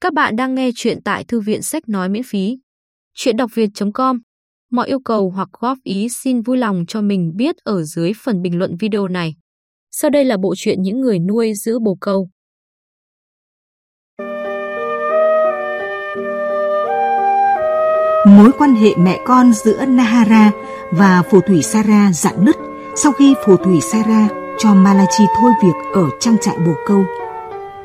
Các bạn đang nghe chuyện tại thư viện sách nói miễn phí. Chuyện đọc việt.com Mọi yêu cầu hoặc góp ý xin vui lòng cho mình biết ở dưới phần bình luận video này. Sau đây là bộ truyện những người nuôi giữ bồ câu. Mối quan hệ mẹ con giữa Nahara và phù thủy Sara dạn nứt sau khi phù thủy Sara cho Malachi thôi việc ở trang trại bồ câu.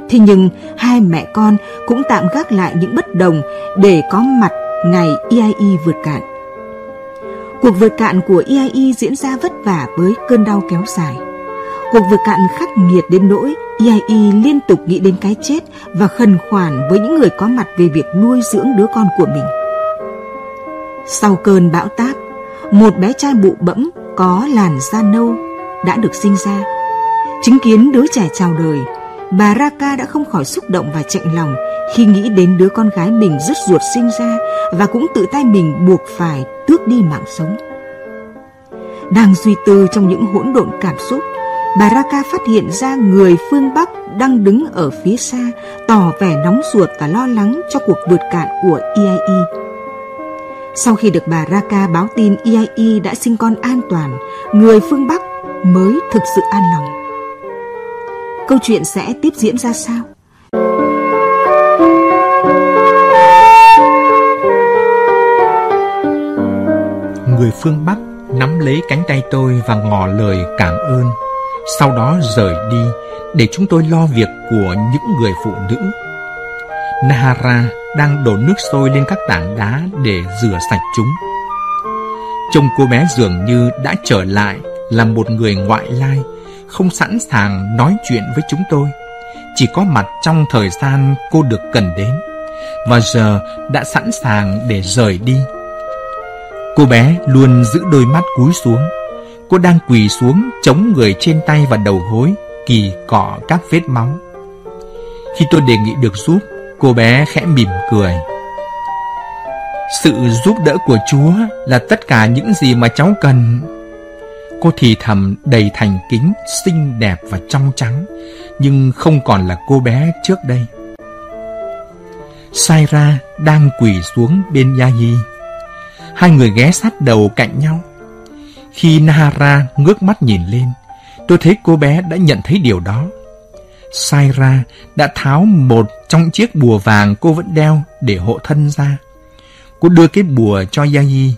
Thế nhưng hai mẹ con cũng tạm gác lại những bất đồng để có mặt ngày EIE vượt cạn. Cuộc vượt cạn của EIE diễn ra vất vả với cơn đau kéo dài. Cuộc vượt cạn khắc nghiệt đến nỗi EIE liên tục nghĩ đến cái chết và khẩn khoản với những người có mặt về việc nuôi dưỡng đứa con của mình. Sau cơn bão táp, một bé trai bụ bẫm có làn da nâu đã được sinh ra. Chứng kiến đứa trẻ chào đời, bà Raka đã không khỏi xúc động và chạnh lòng khi nghĩ đến đứa con gái mình rứt ruột sinh ra và cũng tự tay mình buộc phải tước đi mạng sống. Đang suy tư trong những hỗn độn cảm xúc, bà Raka phát hiện ra người phương Bắc đang đứng ở phía xa, tỏ vẻ nóng ruột và lo lắng cho cuộc vượt cạn của EIE. Sau khi được bà Raka báo tin EIE đã sinh con an toàn, người phương Bắc mới thực sự an lòng. Câu chuyện sẽ tiếp diễn ra sao? Người phương Bắc nắm lấy cánh tay tôi và ngỏ lời cảm ơn. Sau đó rời đi để chúng tôi lo việc của những người phụ nữ. Nahara đang đổ nước sôi lên các tảng đá để rửa sạch chúng. Trông cô bé dường như đã trở lại là một người ngoại lai không sẵn sàng nói chuyện với chúng tôi, chỉ có mặt trong thời gian cô được cần đến, và giờ đã sẵn sàng để rời đi. Cô bé luôn giữ đôi mắt cúi xuống. Cô đang quỳ xuống chống người trên tay và đầu gối, kỳ cọ các vết máu. Khi tôi đề nghị được giúp, cô bé khẽ mỉm cười. Sự giúp đỡ của Chúa là tất cả những gì mà cháu cần. Cô thì thầm đầy thành kính, xinh đẹp và trong trắng, nhưng không còn là cô bé trước đây. Saira đang quỳ xuống bên Yahi. Hai người ghé sát đầu cạnh nhau. Khi Nahara ngước mắt nhìn lên, tôi thấy cô bé đã nhận thấy điều đó. Saira đã tháo một trong chiếc bùa vàng cô vẫn đeo để hộ thân ra. Cô đưa cái bùa cho Yahi,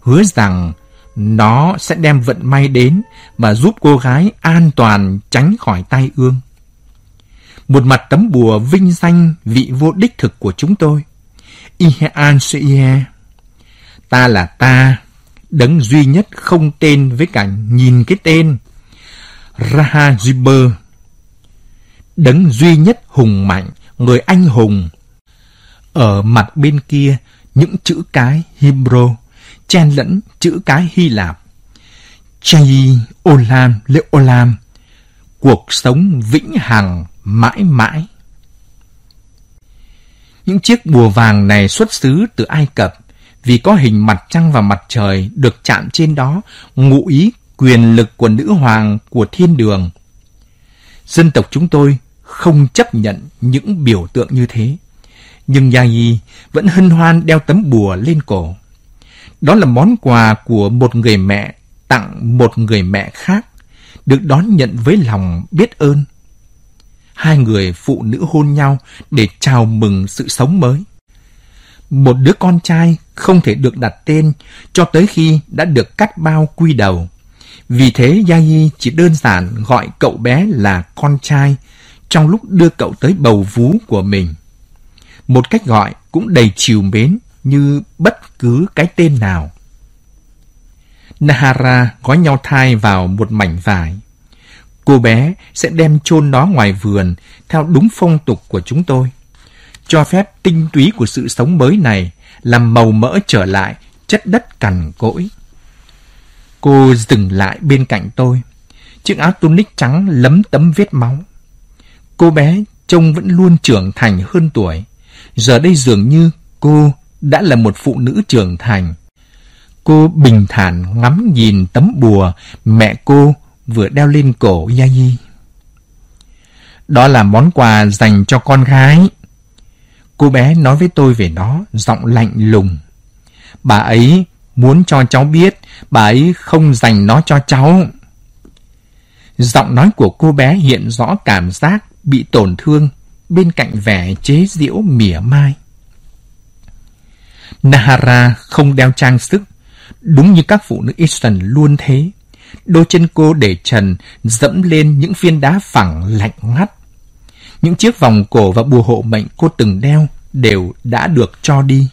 hứa rằng nó sẽ đem vận may đến và giúp cô gái an toàn tránh khỏi tai ương. Một mặt tấm bùa vinh danh vị vô đích thực của chúng tôi. Ihe an Suie. Ta là ta, đấng duy nhất không tên với cả nhìn cái tên. Raha Zuber. Đấng duy nhất hùng mạnh, người anh hùng. Ở mặt bên kia, những chữ cái Hebrew chen lẫn chữ cái Hy Lạp. Chay Olam Lê Olam, cuộc sống vĩnh hằng mãi mãi. Những chiếc bùa vàng này xuất xứ từ Ai Cập vì có hình mặt trăng và mặt trời được chạm trên đó ngụ ý quyền lực của nữ hoàng của thiên đường. Dân tộc chúng tôi không chấp nhận những biểu tượng như thế. Nhưng Yagi vẫn hân hoan đeo tấm bùa lên cổ. Đó là món quà của một người mẹ tặng một người mẹ khác, được đón nhận với lòng biết ơn. Hai người phụ nữ hôn nhau để chào mừng sự sống mới. Một đứa con trai không thể được đặt tên cho tới khi đã được cắt bao quy đầu. Vì thế Yai chỉ đơn giản gọi cậu bé là con trai trong lúc đưa cậu tới bầu vú của mình. Một cách gọi cũng đầy chiều mến như bất cứ cái tên nào. Nahara gói nhau thai vào một mảnh vải. Cô bé sẽ đem chôn nó ngoài vườn theo đúng phong tục của chúng tôi. Cho phép tinh túy của sự sống mới này làm màu mỡ trở lại chất đất cằn cỗi. Cô dừng lại bên cạnh tôi. Chiếc áo tunic trắng lấm tấm vết máu. Cô bé trông vẫn luôn trưởng thành hơn tuổi. Giờ đây dường như cô đã là một phụ nữ trưởng thành. Cô bình thản ngắm nhìn tấm bùa mẹ cô vừa đeo lên cổ Yayi. Đó là món quà dành cho con gái. Cô bé nói với tôi về nó, giọng lạnh lùng. Bà ấy muốn cho cháu biết, bà ấy không dành nó cho cháu. Giọng nói của cô bé hiện rõ cảm giác bị tổn thương bên cạnh vẻ chế giễu mỉa mai. Nahara không đeo trang sức, đúng như các phụ nữ Eastern luôn thế. Đôi chân cô để trần dẫm lên những viên đá phẳng lạnh ngắt. Những chiếc vòng cổ và bùa hộ mệnh cô từng đeo đều đã được cho đi.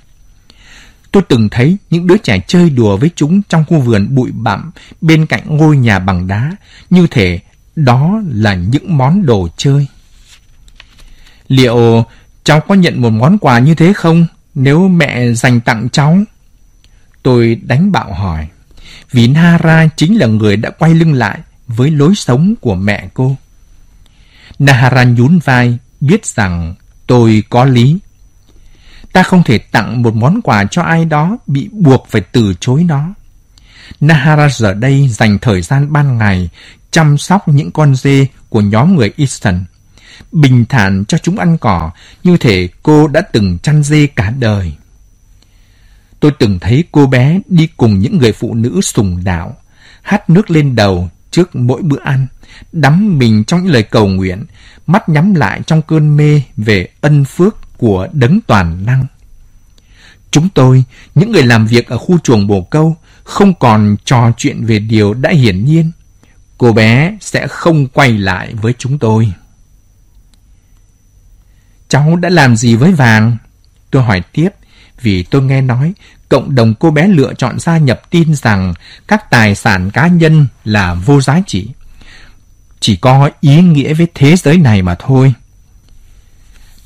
Tôi từng thấy những đứa trẻ chơi đùa với chúng trong khu vườn bụi bặm bên cạnh ngôi nhà bằng đá, như thể đó là những món đồ chơi. Liệu cháu có nhận một món quà như thế không nếu mẹ dành tặng cháu? Tôi đánh bạo hỏi, vì Nahara chính là người đã quay lưng lại với lối sống của mẹ cô. Nahara nhún vai, biết rằng tôi có lý. Ta không thể tặng một món quà cho ai đó bị buộc phải từ chối nó. Nahara giờ đây dành thời gian ban ngày chăm sóc những con dê của nhóm người Easton. Bình thản cho chúng ăn cỏ như thể cô đã từng chăn dê cả đời. Tôi từng thấy cô bé đi cùng những người phụ nữ sùng đạo, hát nước lên đầu trước mỗi bữa ăn, đắm mình trong những lời cầu nguyện, mắt nhắm lại trong cơn mê về ân phước của đấng toàn năng. Chúng tôi, những người làm việc ở khu chuồng bồ câu, không còn trò chuyện về điều đã hiển nhiên. Cô bé sẽ không quay lại với chúng tôi. Cháu đã làm gì với vàng? Tôi hỏi tiếp, vì tôi nghe nói cộng đồng cô bé lựa chọn gia nhập tin rằng các tài sản cá nhân là vô giá trị. Chỉ có ý nghĩa với thế giới này mà thôi.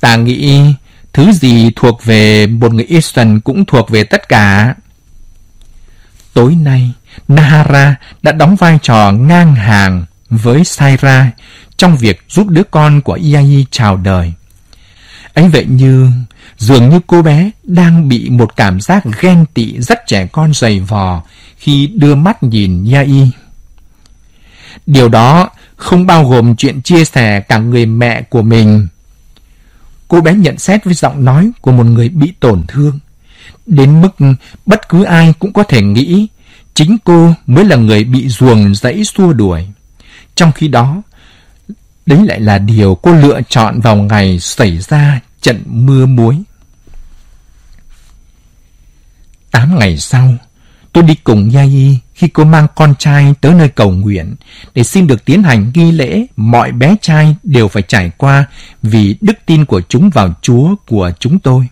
Ta nghĩ thứ gì thuộc về một người Eastern cũng thuộc về tất cả. Tối nay, Nahara đã đóng vai trò ngang hàng với Saira trong việc giúp đứa con của Iai chào đời. Ấy vậy như dường như cô bé đang bị một cảm giác ghen tị rất trẻ con dày vò khi đưa mắt nhìn Yai. Điều đó không bao gồm chuyện chia sẻ cả người mẹ của mình. Cô bé nhận xét với giọng nói của một người bị tổn thương. Đến mức bất cứ ai cũng có thể nghĩ chính cô mới là người bị ruồng dãy xua đuổi. Trong khi đó, đấy lại là điều cô lựa chọn vào ngày xảy ra trận mưa muối. Tám ngày sau, tôi đi cùng Yai khi cô mang con trai tới nơi cầu nguyện để xin được tiến hành nghi lễ mọi bé trai đều phải trải qua vì đức tin của chúng vào Chúa của chúng tôi.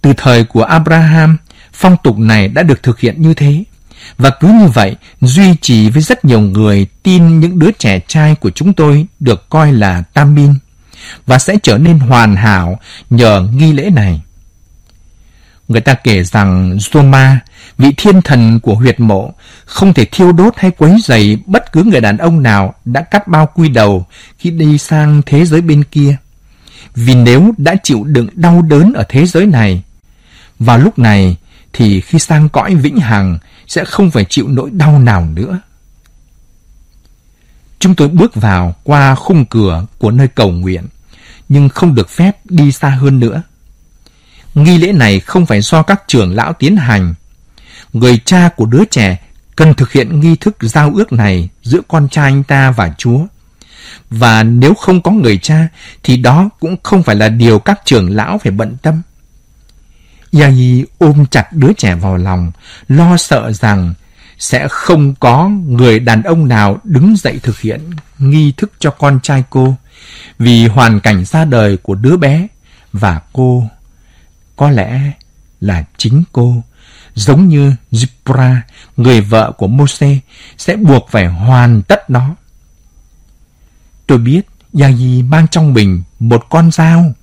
Từ thời của Abraham, phong tục này đã được thực hiện như thế. Và cứ như vậy, duy trì với rất nhiều người tin những đứa trẻ trai của chúng tôi được coi là tam minh và sẽ trở nên hoàn hảo nhờ nghi lễ này. Người ta kể rằng Zoma, vị thiên thần của huyệt mộ, không thể thiêu đốt hay quấy rầy bất cứ người đàn ông nào đã cắt bao quy đầu khi đi sang thế giới bên kia. Vì nếu đã chịu đựng đau đớn ở thế giới này, vào lúc này thì khi sang cõi vĩnh hằng sẽ không phải chịu nỗi đau nào nữa. Chúng tôi bước vào qua khung cửa của nơi cầu nguyện, nhưng không được phép đi xa hơn nữa. Nghi lễ này không phải do các trưởng lão tiến hành. Người cha của đứa trẻ cần thực hiện nghi thức giao ước này giữa con trai anh ta và Chúa. Và nếu không có người cha, thì đó cũng không phải là điều các trưởng lão phải bận tâm. Yai ôm chặt đứa trẻ vào lòng, lo sợ rằng sẽ không có người đàn ông nào đứng dậy thực hiện nghi thức cho con trai cô. Vì hoàn cảnh ra đời của đứa bé và cô có lẽ là chính cô. Giống như Zipra, người vợ của Mose, sẽ buộc phải hoàn tất nó. Tôi biết Yagi mang trong mình một con dao,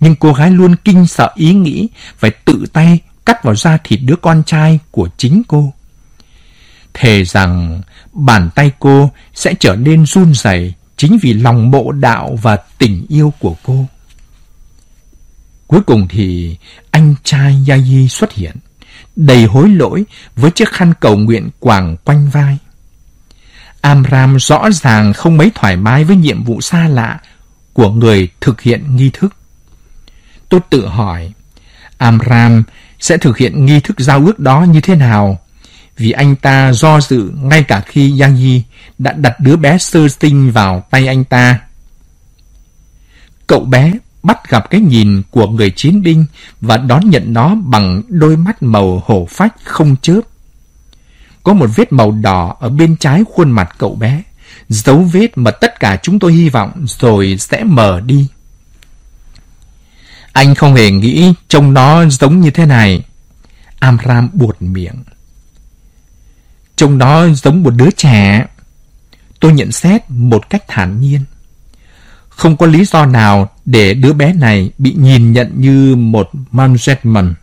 nhưng cô gái luôn kinh sợ ý nghĩ phải tự tay cắt vào da thịt đứa con trai của chính cô. Thề rằng bàn tay cô sẽ trở nên run rẩy chính vì lòng mộ đạo và tình yêu của cô. Cuối cùng thì anh trai Yayi xuất hiện, đầy hối lỗi với chiếc khăn cầu nguyện quàng quanh vai. Amram rõ ràng không mấy thoải mái với nhiệm vụ xa lạ của người thực hiện nghi thức tôi tự hỏi, Amram sẽ thực hiện nghi thức giao ước đó như thế nào? Vì anh ta do dự ngay cả khi Yahi đã đặt đứa bé sơ sinh vào tay anh ta. Cậu bé bắt gặp cái nhìn của người chiến binh và đón nhận nó bằng đôi mắt màu hổ phách không chớp. Có một vết màu đỏ ở bên trái khuôn mặt cậu bé, dấu vết mà tất cả chúng tôi hy vọng rồi sẽ mờ đi. Anh không hề nghĩ trông nó giống như thế này. Amram buột miệng. Trông nó giống một đứa trẻ. Tôi nhận xét một cách thản nhiên. Không có lý do nào để đứa bé này bị nhìn nhận như một manjetman.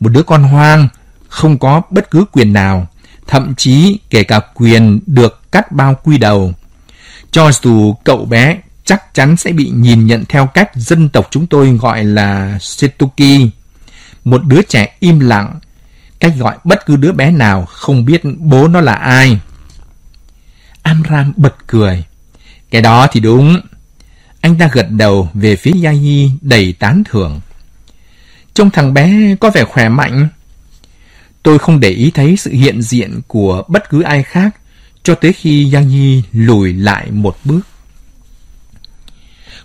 Một đứa con hoang, không có bất cứ quyền nào, thậm chí kể cả quyền được cắt bao quy đầu. Cho dù cậu bé chắc chắn sẽ bị nhìn nhận theo cách dân tộc chúng tôi gọi là Setuki, một đứa trẻ im lặng, cách gọi bất cứ đứa bé nào không biết bố nó là ai. Amram bật cười. Cái đó thì đúng. Anh ta gật đầu về phía Yayi đầy tán thưởng. Trông thằng bé có vẻ khỏe mạnh. Tôi không để ý thấy sự hiện diện của bất cứ ai khác cho tới khi Yahi lùi lại một bước.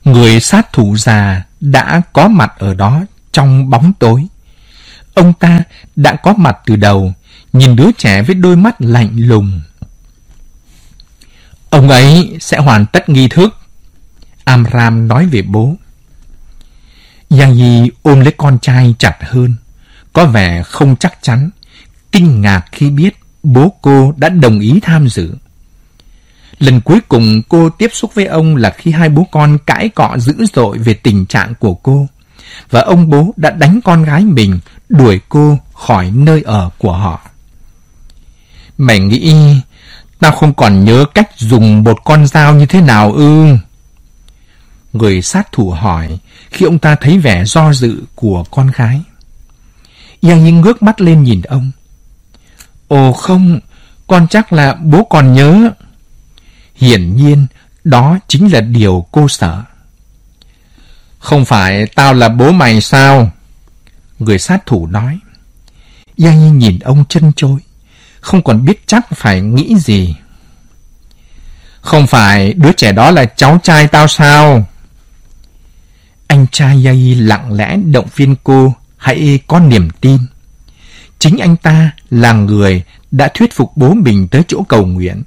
Người sát thủ già đã có mặt ở đó trong bóng tối. Ông ta đã có mặt từ đầu, nhìn đứa trẻ với đôi mắt lạnh lùng. Ông ấy sẽ hoàn tất nghi thức. Amram nói về bố. Yagi ôm lấy con trai chặt hơn, có vẻ không chắc chắn, kinh ngạc khi biết bố cô đã đồng ý tham dự. Lần cuối cùng cô tiếp xúc với ông là khi hai bố con cãi cọ dữ dội về tình trạng của cô. Và ông bố đã đánh con gái mình, đuổi cô khỏi nơi ở của họ. Mày nghĩ tao không còn nhớ cách dùng một con dao như thế nào ư? Người sát thủ hỏi khi ông ta thấy vẻ do dự của con gái. Giang Nhiên ngước mắt lên nhìn ông. Ồ không, con chắc là bố còn nhớ. Hiển nhiên, đó chính là điều cô sợ. Không phải tao là bố mày sao? Người sát thủ nói. Giang Nhi nhìn ông chân trôi, không còn biết chắc phải nghĩ gì. Không phải đứa trẻ đó là cháu trai tao sao? Anh trai Yai lặng lẽ động viên cô hãy có niềm tin. Chính anh ta là người đã thuyết phục bố mình tới chỗ cầu nguyện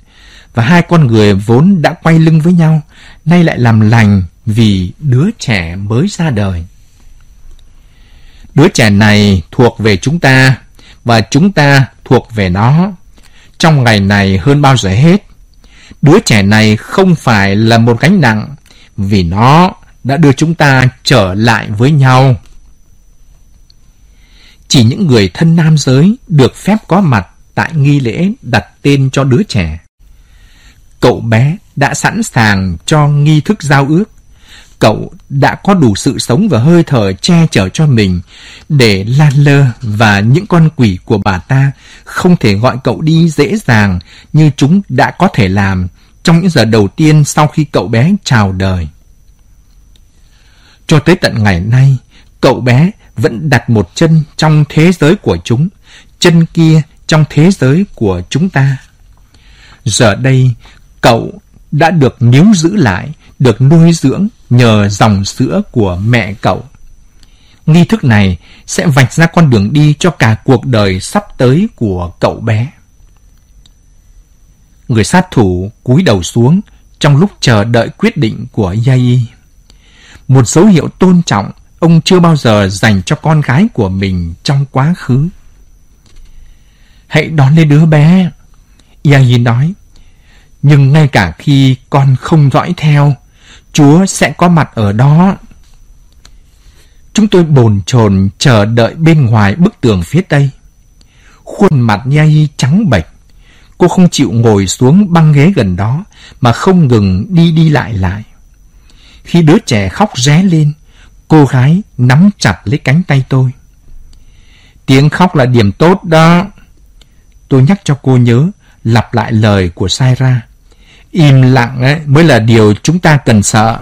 và hai con người vốn đã quay lưng với nhau, nay lại làm lành vì đứa trẻ mới ra đời. Đứa trẻ này thuộc về chúng ta, và chúng ta thuộc về nó. Trong ngày này hơn bao giờ hết, đứa trẻ này không phải là một gánh nặng, vì nó đã đưa chúng ta trở lại với nhau. Chỉ những người thân nam giới được phép có mặt tại nghi lễ đặt tên cho đứa trẻ cậu bé đã sẵn sàng cho nghi thức giao ước. Cậu đã có đủ sự sống và hơi thở che chở cho mình để Lan Lơ và những con quỷ của bà ta không thể gọi cậu đi dễ dàng như chúng đã có thể làm trong những giờ đầu tiên sau khi cậu bé chào đời. Cho tới tận ngày nay, cậu bé vẫn đặt một chân trong thế giới của chúng, chân kia trong thế giới của chúng ta. Giờ đây, cậu đã được níu giữ lại, được nuôi dưỡng nhờ dòng sữa của mẹ cậu. Nghi thức này sẽ vạch ra con đường đi cho cả cuộc đời sắp tới của cậu bé. Người sát thủ cúi đầu xuống trong lúc chờ đợi quyết định của Yai. Một dấu hiệu tôn trọng ông chưa bao giờ dành cho con gái của mình trong quá khứ. Hãy đón lấy đứa bé, Yai nói nhưng ngay cả khi con không dõi theo, Chúa sẽ có mặt ở đó. Chúng tôi bồn chồn chờ đợi bên ngoài bức tường phía tây. Khuôn mặt nhây trắng bệch. Cô không chịu ngồi xuống băng ghế gần đó mà không ngừng đi đi lại lại. Khi đứa trẻ khóc ré lên, cô gái nắm chặt lấy cánh tay tôi. Tiếng khóc là điểm tốt đó. Tôi nhắc cho cô nhớ, lặp lại lời của Saira. Im lặng ấy mới là điều chúng ta cần sợ.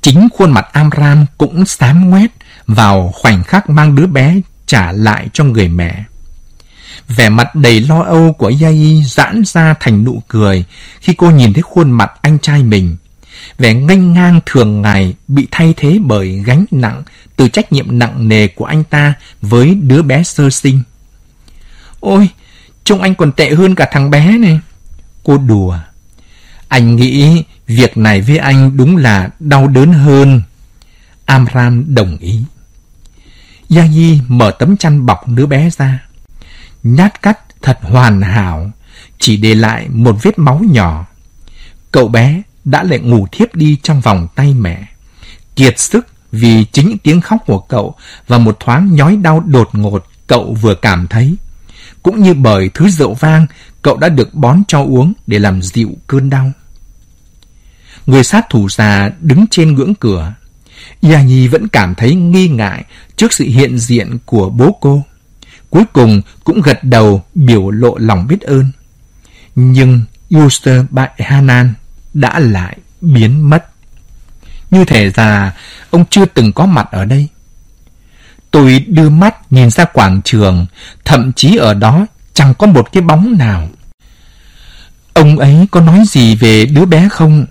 Chính khuôn mặt Amram cũng xám ngoét vào khoảnh khắc mang đứa bé trả lại cho người mẹ. Vẻ mặt đầy lo âu của Yai giãn ra thành nụ cười khi cô nhìn thấy khuôn mặt anh trai mình. Vẻ nghênh ngang thường ngày bị thay thế bởi gánh nặng từ trách nhiệm nặng nề của anh ta với đứa bé sơ sinh. Ôi, trông anh còn tệ hơn cả thằng bé này. Cô đùa. Anh nghĩ việc này với anh đúng là đau đớn hơn. Amram đồng ý. Yahi mở tấm chăn bọc đứa bé ra. Nhát cắt thật hoàn hảo, chỉ để lại một vết máu nhỏ. Cậu bé đã lại ngủ thiếp đi trong vòng tay mẹ. Kiệt sức vì chính tiếng khóc của cậu và một thoáng nhói đau đột ngột cậu vừa cảm thấy. Cũng như bởi thứ rượu vang cậu đã được bón cho uống để làm dịu cơn đau. Người sát thủ già đứng trên ngưỡng cửa. Yà Nhi vẫn cảm thấy nghi ngại trước sự hiện diện của bố cô. Cuối cùng cũng gật đầu biểu lộ lòng biết ơn. Nhưng Yuster Bại Hanan đã lại biến mất. Như thể già ông chưa từng có mặt ở đây. Tôi đưa mắt nhìn ra quảng trường, thậm chí ở đó chẳng có một cái bóng nào. Ông ấy có nói gì về đứa bé không?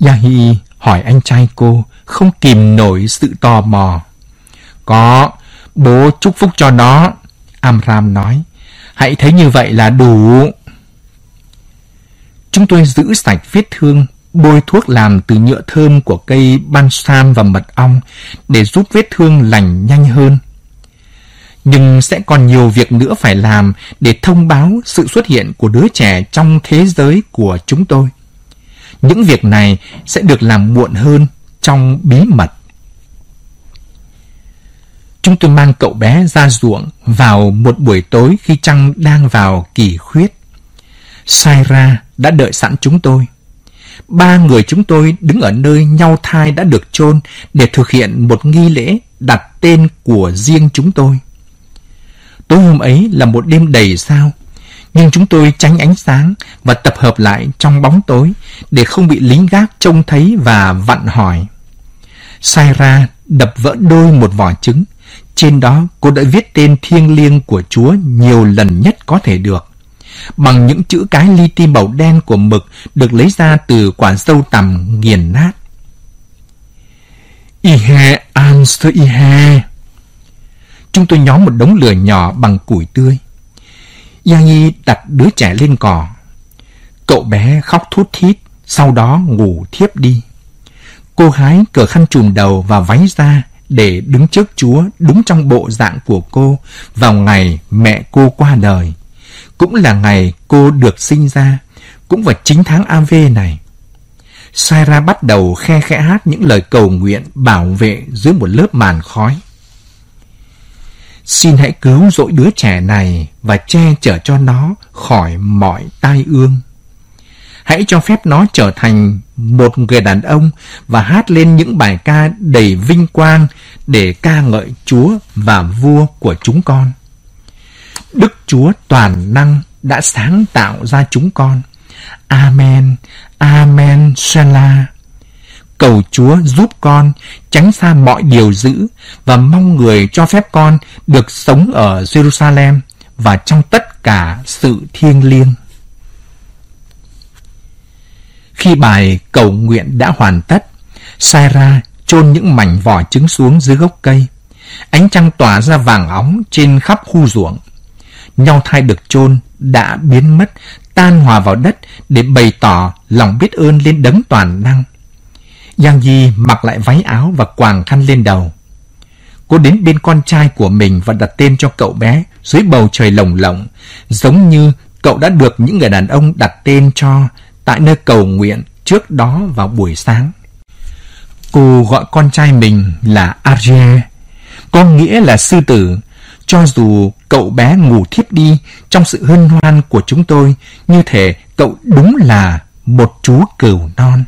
Yahi hỏi anh trai cô, không kìm nổi sự tò mò. Có, bố chúc phúc cho nó. Amram nói, hãy thấy như vậy là đủ. Chúng tôi giữ sạch vết thương, bôi thuốc làm từ nhựa thơm của cây balsam và mật ong để giúp vết thương lành nhanh hơn. Nhưng sẽ còn nhiều việc nữa phải làm để thông báo sự xuất hiện của đứa trẻ trong thế giới của chúng tôi. Những việc này sẽ được làm muộn hơn trong bí mật. Chúng tôi mang cậu bé ra ruộng vào một buổi tối khi trăng đang vào kỳ khuyết. Saira đã đợi sẵn chúng tôi. Ba người chúng tôi đứng ở nơi nhau thai đã được chôn để thực hiện một nghi lễ đặt tên của riêng chúng tôi. Tối hôm ấy là một đêm đầy sao, nhưng chúng tôi tránh ánh sáng và tập hợp lại trong bóng tối để không bị lính gác trông thấy và vặn hỏi. Saira đập vỡ đôi một vỏ trứng. Trên đó cô đã viết tên thiêng liêng của Chúa nhiều lần nhất có thể được. Bằng những chữ cái li ti màu đen của mực được lấy ra từ quả dâu tằm nghiền nát. Ihe Amster Ihe Chúng tôi nhóm một đống lửa nhỏ bằng củi tươi. Yang đặt đứa trẻ lên cỏ. Cậu bé khóc thút thít, sau đó ngủ thiếp đi. Cô hái cờ khăn trùm đầu và váy ra để đứng trước Chúa đúng trong bộ dạng của cô vào ngày mẹ cô qua đời. Cũng là ngày cô được sinh ra, cũng vào chính tháng AV này. Sarah bắt đầu khe khẽ hát những lời cầu nguyện bảo vệ dưới một lớp màn khói. Xin hãy cứu rỗi đứa trẻ này và che chở cho nó khỏi mọi tai ương. Hãy cho phép nó trở thành một người đàn ông và hát lên những bài ca đầy vinh quang để ca ngợi Chúa và vua của chúng con. Đức Chúa toàn năng đã sáng tạo ra chúng con. Amen, Amen, Selah. Cầu Chúa giúp con tránh xa mọi điều dữ và mong người cho phép con được sống ở Jerusalem và trong tất cả sự thiêng liêng. Khi bài cầu nguyện đã hoàn tất, Sarah chôn những mảnh vỏ trứng xuống dưới gốc cây. Ánh trăng tỏa ra vàng óng trên khắp khu ruộng. Nhau thai được chôn đã biến mất, tan hòa vào đất để bày tỏ lòng biết ơn lên đấng toàn năng. Giang Di mặc lại váy áo và quàng khăn lên đầu. Cô đến bên con trai của mình và đặt tên cho cậu bé dưới bầu trời lồng lộng, giống như cậu đã được những người đàn ông đặt tên cho tại nơi cầu nguyện trước đó vào buổi sáng. Cô gọi con trai mình là Arje, có nghĩa là sư tử, cho dù cậu bé ngủ thiếp đi trong sự hân hoan của chúng tôi, như thể cậu đúng là một chú cừu non.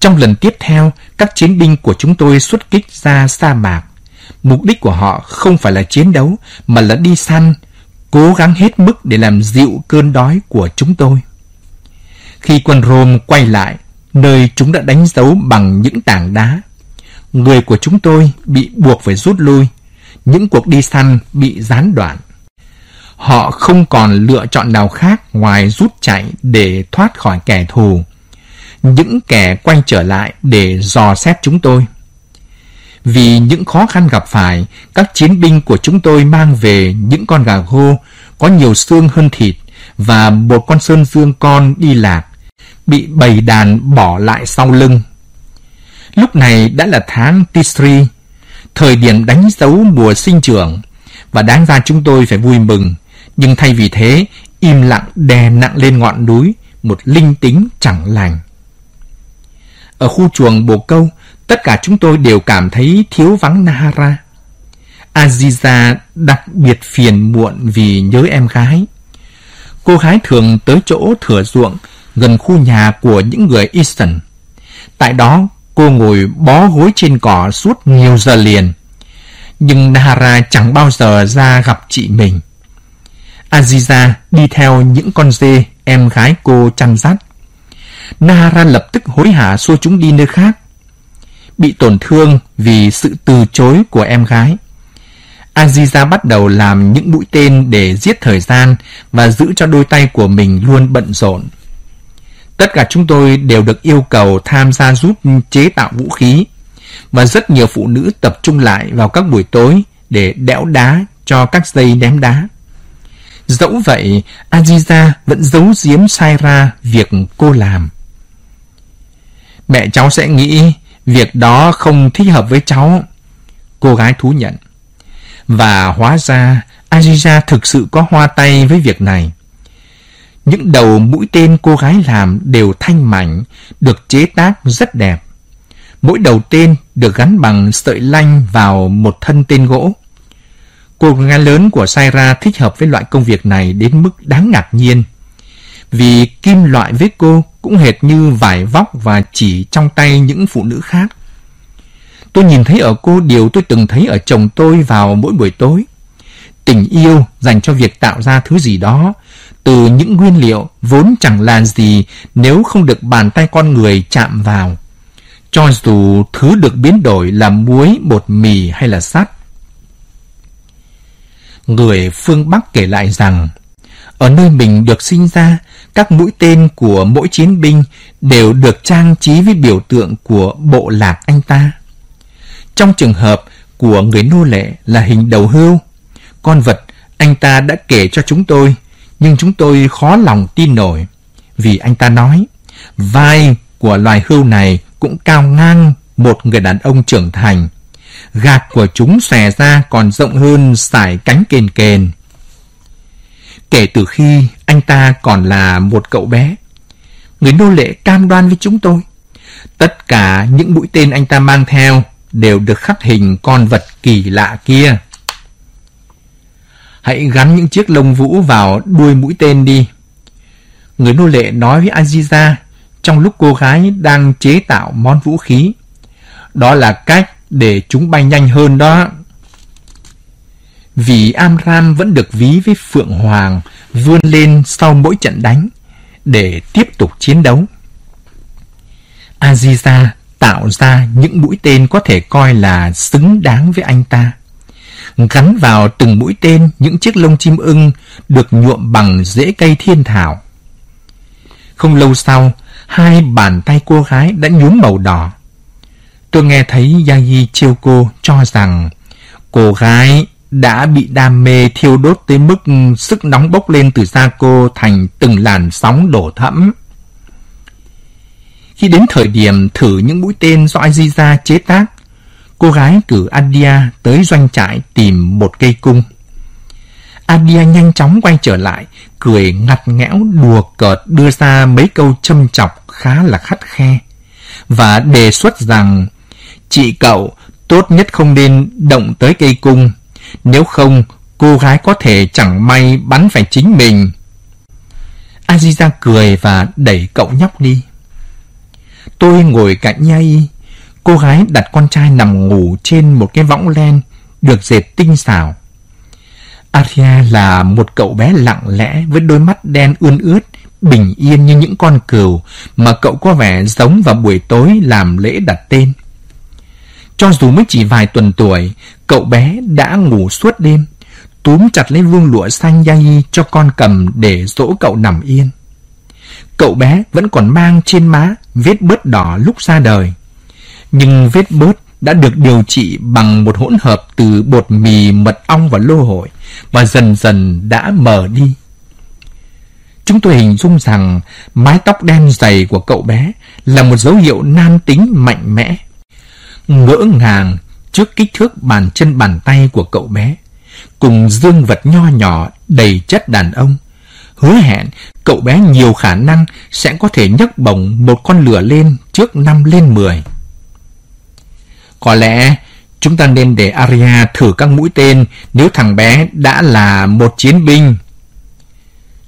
Trong lần tiếp theo, các chiến binh của chúng tôi xuất kích ra sa mạc. Mục đích của họ không phải là chiến đấu, mà là đi săn, cố gắng hết mức để làm dịu cơn đói của chúng tôi. Khi quân Rome quay lại, nơi chúng đã đánh dấu bằng những tảng đá. Người của chúng tôi bị buộc phải rút lui, những cuộc đi săn bị gián đoạn. Họ không còn lựa chọn nào khác ngoài rút chạy để thoát khỏi kẻ thù. Những kẻ quay trở lại để dò xét chúng tôi. Vì những khó khăn gặp phải, các chiến binh của chúng tôi mang về những con gà khô có nhiều xương hơn thịt và một con sơn dương con đi lạc, bị bầy đàn bỏ lại sau lưng. Lúc này đã là tháng Tisri, thời điểm đánh dấu mùa sinh trưởng, và đáng ra chúng tôi phải vui mừng, nhưng thay vì thế, im lặng đè nặng lên ngọn núi một linh tính chẳng lành. Ở khu chuồng bồ câu, tất cả chúng tôi đều cảm thấy thiếu vắng Nahara. Aziza đặc biệt phiền muộn vì nhớ em gái. Cô gái thường tới chỗ thửa ruộng gần khu nhà của những người Easton. Tại đó, cô ngồi bó gối trên cỏ suốt nhiều giờ liền. Nhưng Nahara chẳng bao giờ ra gặp chị mình. Aziza đi theo những con dê em gái cô chăn dắt. Nahara lập tức hối hả xua chúng đi nơi khác. Bị tổn thương vì sự từ chối của em gái. Aziza bắt đầu làm những mũi tên để giết thời gian và giữ cho đôi tay của mình luôn bận rộn. Tất cả chúng tôi đều được yêu cầu tham gia giúp chế tạo vũ khí và rất nhiều phụ nữ tập trung lại vào các buổi tối để đẽo đá cho các dây ném đá. Dẫu vậy, Aziza vẫn giấu giếm sai ra việc cô làm. Mẹ cháu sẽ nghĩ việc đó không thích hợp với cháu. Cô gái thú nhận. Và hóa ra Aziza thực sự có hoa tay với việc này. Những đầu mũi tên cô gái làm đều thanh mảnh, được chế tác rất đẹp. Mỗi đầu tên được gắn bằng sợi lanh vào một thân tên gỗ. Cô gái lớn của Saira thích hợp với loại công việc này đến mức đáng ngạc nhiên. Vì kim loại với cô cũng hệt như vải vóc và chỉ trong tay những phụ nữ khác. Tôi nhìn thấy ở cô điều tôi từng thấy ở chồng tôi vào mỗi buổi tối. Tình yêu dành cho việc tạo ra thứ gì đó từ những nguyên liệu vốn chẳng là gì nếu không được bàn tay con người chạm vào. Cho dù thứ được biến đổi là muối, bột mì hay là sắt. Người phương Bắc kể lại rằng, ở nơi mình được sinh ra, các mũi tên của mỗi chiến binh đều được trang trí với biểu tượng của bộ lạc anh ta. Trong trường hợp của người nô lệ là hình đầu hươu, con vật anh ta đã kể cho chúng tôi, nhưng chúng tôi khó lòng tin nổi. Vì anh ta nói, vai của loài hươu này cũng cao ngang một người đàn ông trưởng thành. Gạc của chúng xòe ra còn rộng hơn sải cánh kền kền. Kể từ khi anh ta còn là một cậu bé, người nô lệ cam đoan với chúng tôi. Tất cả những mũi tên anh ta mang theo đều được khắc hình con vật kỳ lạ kia. Hãy gắn những chiếc lông vũ vào đuôi mũi tên đi. Người nô lệ nói với Aziza trong lúc cô gái đang chế tạo món vũ khí. Đó là cách để chúng bay nhanh hơn đó. Vì Amram vẫn được ví với Phượng Hoàng vươn lên sau mỗi trận đánh để tiếp tục chiến đấu. Aziza tạo ra những mũi tên có thể coi là xứng đáng với anh ta. Gắn vào từng mũi tên những chiếc lông chim ưng được nhuộm bằng rễ cây thiên thảo. Không lâu sau, hai bàn tay cô gái đã nhuốm màu đỏ. Tôi nghe thấy Yagi Chiêu cô cho rằng cô gái đã bị đam mê thiêu đốt tới mức sức nóng bốc lên từ da cô thành từng làn sóng đổ thẫm. Khi đến thời điểm thử những mũi tên do Aziza chế tác, cô gái cử Adia tới doanh trại tìm một cây cung. Adia nhanh chóng quay trở lại, cười ngặt nghẽo đùa cợt đưa ra mấy câu châm chọc khá là khắt khe, và đề xuất rằng chị cậu tốt nhất không nên động tới cây cung, nếu không cô gái có thể chẳng may bắn phải chính mình. Aziza cười và đẩy cậu nhóc đi. Tôi ngồi cạnh nhai, cô gái đặt con trai nằm ngủ trên một cái võng len được dệt tinh xảo. Aria là một cậu bé lặng lẽ với đôi mắt đen ươn ướt, bình yên như những con cừu mà cậu có vẻ giống vào buổi tối làm lễ đặt tên. Cho dù mới chỉ vài tuần tuổi, cậu bé đã ngủ suốt đêm, túm chặt lấy vuông lụa xanh Yai cho con cầm để dỗ cậu nằm yên. Cậu bé vẫn còn mang trên má vết bớt đỏ lúc ra đời. Nhưng vết bớt đã được điều trị bằng một hỗn hợp từ bột mì, mật ong và lô hội và dần dần đã mờ đi. Chúng tôi hình dung rằng mái tóc đen dày của cậu bé là một dấu hiệu nam tính mạnh mẽ. Ngỡ ngàng trước kích thước bàn chân bàn tay của cậu bé, cùng dương vật nho nhỏ đầy chất đàn ông, hứa hẹn cậu bé nhiều khả năng sẽ có thể nhấc bổng một con lửa lên trước năm lên mười. Có lẽ chúng ta nên để Arya thử các mũi tên nếu thằng bé đã là một chiến binh.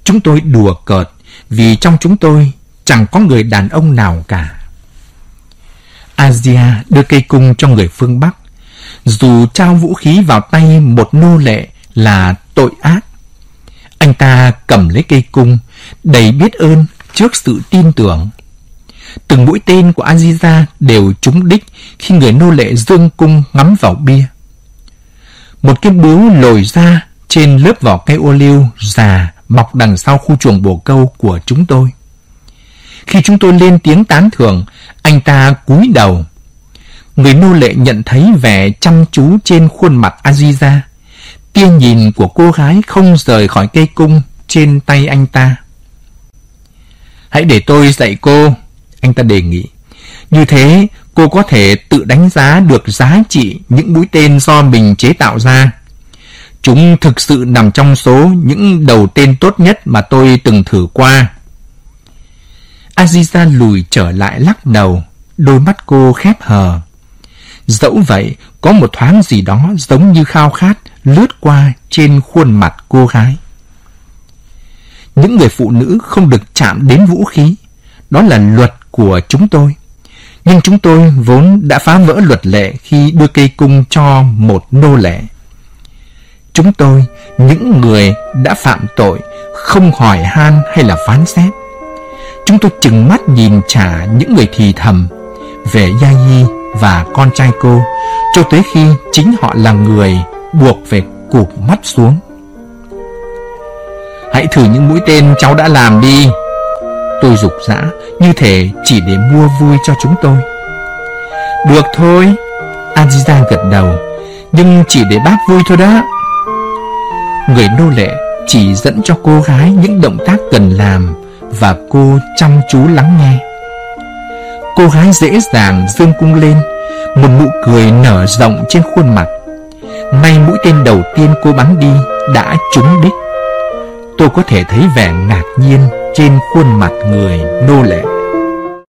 Chúng tôi đùa cợt vì trong chúng tôi chẳng có người đàn ông nào cả. Asia đưa cây cung cho người phương Bắc. Dù trao vũ khí vào tay một nô lệ là tội ác. Anh ta cầm lấy cây cung, đầy biết ơn trước sự tin tưởng. Từng mũi tên của Aziza đều trúng đích khi người nô lệ dương cung ngắm vào bia. Một cái bướu lồi ra trên lớp vỏ cây ô liu già mọc đằng sau khu chuồng bồ câu của chúng tôi. Khi chúng tôi lên tiếng tán thưởng, anh ta cúi đầu. Người nô lệ nhận thấy vẻ chăm chú trên khuôn mặt Aziza. Tia nhìn của cô gái không rời khỏi cây cung trên tay anh ta. Hãy để tôi dạy cô, anh ta đề nghị. Như thế, cô có thể tự đánh giá được giá trị những mũi tên do mình chế tạo ra. Chúng thực sự nằm trong số những đầu tên tốt nhất mà tôi từng thử qua. Aziza lùi trở lại lắc đầu, đôi mắt cô khép hờ. Dẫu vậy, có một thoáng gì đó giống như khao khát lướt qua trên khuôn mặt cô gái. Những người phụ nữ không được chạm đến vũ khí. Đó là luật của chúng tôi. Nhưng chúng tôi vốn đã phá vỡ luật lệ khi đưa cây cung cho một nô lệ. Chúng tôi, những người đã phạm tội, không hỏi han hay là phán xét. Chúng tôi chừng mắt nhìn trả những người thì thầm về Gia Nhi và con trai cô cho tới khi chính họ là người buộc về cụp mắt xuống. Hãy thử những mũi tên cháu đã làm đi. Tôi dục dã như thể chỉ để mua vui cho chúng tôi. Được thôi, Aziza gật đầu, nhưng chỉ để bác vui thôi đó. Người nô lệ chỉ dẫn cho cô gái những động tác cần làm và cô chăm chú lắng nghe. Cô gái dễ dàng dương cung lên, một nụ cười nở rộng trên khuôn mặt. May mũi tên đầu tiên cô bắn đi đã trúng đích. Tôi có thể thấy vẻ ngạc nhiên trên khuôn mặt người nô lệ.